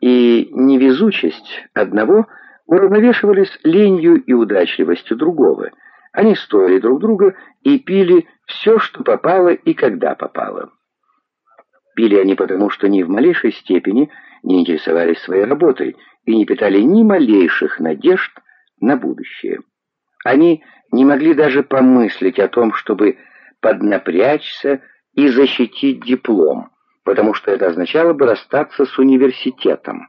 и невезучесть одного уравновешивались ленью и удачливостью другого. Они стоили друг друга и пили все, что попало и когда попало. Пили они потому, что ни в малейшей степени не интересовались своей работой и не питали ни малейших надежд на будущее. Они не могли даже помыслить о том, чтобы поднапрячься и защитить диплом, потому что это означало бы расстаться с университетом.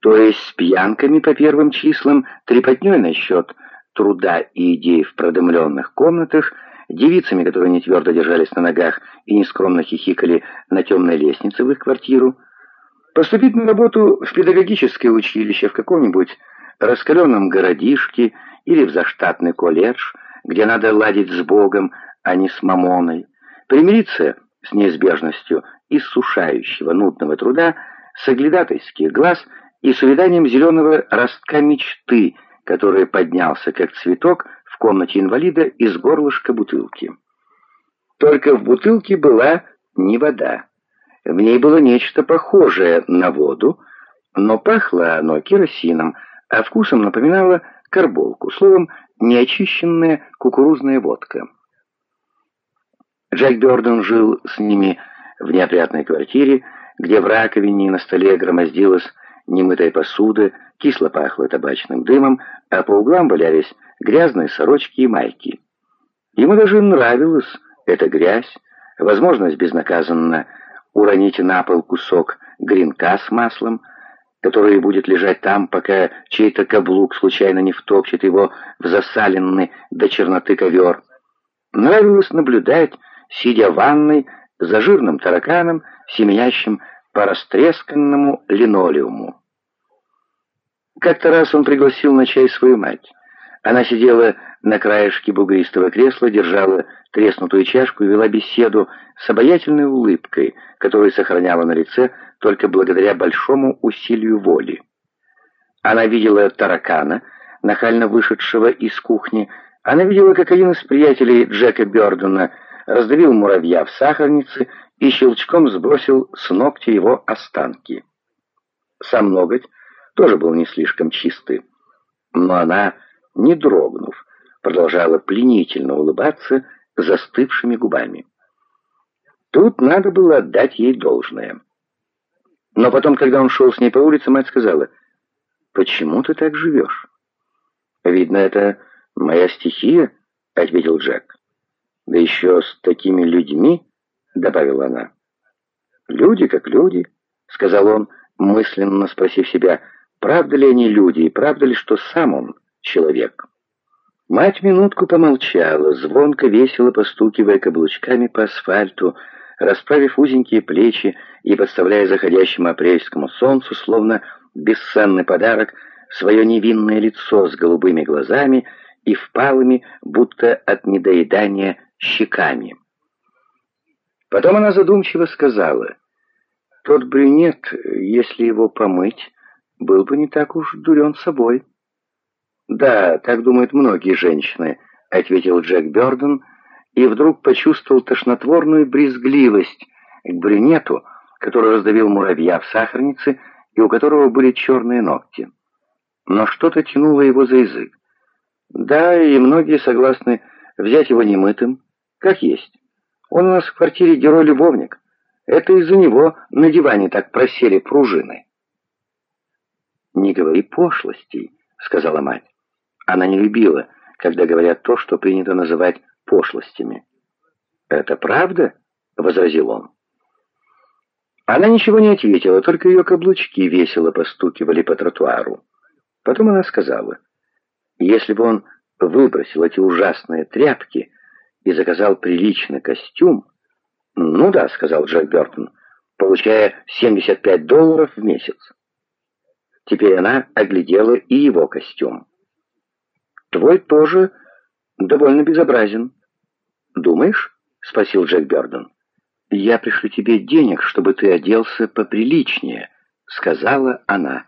То есть с пьянками по первым числам, трепотней насчет труда и идей в продымленных комнатах, девицами, которые не твердо держались на ногах и нескромно хихикали на темной лестнице в их квартиру, поступить на работу в педагогическое училище в каком-нибудь раскаленном городишке или в заштатный колледж, где надо ладить с Богом, а не с мамоной, примириться с неизбежностью иссушающего нудного труда, с оглядатайских глаз и с увяданием зеленого ростка мечты, который поднялся, как цветок, в комнате инвалида из горлышка бутылки. Только в бутылке была не вода. В ней было нечто похожее на воду, но пахло оно керосином, а вкусом напоминало карболку, словом, неочищенная кукурузная водка. Джек Бёрден жил с ними в неопрятной квартире, где в раковине и на столе громоздилась немытая посуда, кисло пахло табачным дымом, а по углам валялись грязные сорочки и майки. Ему даже нравилась эта грязь, возможность безнаказанно уронить на пол кусок гренка с маслом, который будет лежать там, пока чей-то каблук случайно не втопчет его в засаленный до черноты ковер. Нравилось наблюдать, сидя в ванной, за жирным тараканом, семенящим по растресканному линолеуму. Как-то раз он пригласил на чай свою мать. Она сидела на краешке бугристого кресла, держала треснутую чашку и вела беседу с обаятельной улыбкой, которую сохраняла на лице только благодаря большому усилию воли. Она видела таракана, нахально вышедшего из кухни. Она видела, как один из приятелей Джека Бёрдена раздавил муравья в сахарнице и щелчком сбросил с ногтя его останки. Сам ноготь тоже был не слишком чистый, но она, не дрогнув, продолжала пленительно улыбаться застывшими губами. Тут надо было отдать ей должное. Но потом, когда он шел с ней по улице, мать сказала, «Почему ты так живешь?» «Видно, это моя стихия», — ответил Джек. «Да еще с такими людьми», — добавила она. «Люди как люди», — сказал он, мысленно спросив себя, правда ли они люди и правда ли, что сам он человек. Мать минутку помолчала, звонко, весело постукивая каблучками по асфальту, расправив узенькие плечи и подставляя заходящему апрельскому солнцу, словно бесценный подарок, свое невинное лицо с голубыми глазами и впалыми, будто от недоедания, щеками. Потом она задумчиво сказала, «Тот брюнет, если его помыть, был бы не так уж дурен собой». «Да, так думают многие женщины», — ответил Джек Бёрден, и вдруг почувствовал тошнотворную брезгливость к брюнету, который раздавил муравья в сахарнице и у которого были черные ногти. Но что-то тянуло его за язык. Да, и многие согласны взять его немытым, как есть. Он у нас в квартире герой-любовник. Это из-за него на диване так просели пружины. «Не говори пошлостей», — сказала мать. Она не любила, когда говорят то, что принято называть пошлостями. «Это правда?» — возразил он. Она ничего не ответила, только ее каблучки весело постукивали по тротуару. Потом она сказала, «Если бы он выбросил эти ужасные тряпки и заказал приличный костюм...» «Ну да», — сказал Джек Бертон, получая 75 долларов в месяц. Теперь она оглядела и его костюм. «Твой тоже довольно безобразен». «Думаешь?» — спросил Джек Бёрден. «Я пришлю тебе денег, чтобы ты оделся поприличнее», — сказала она.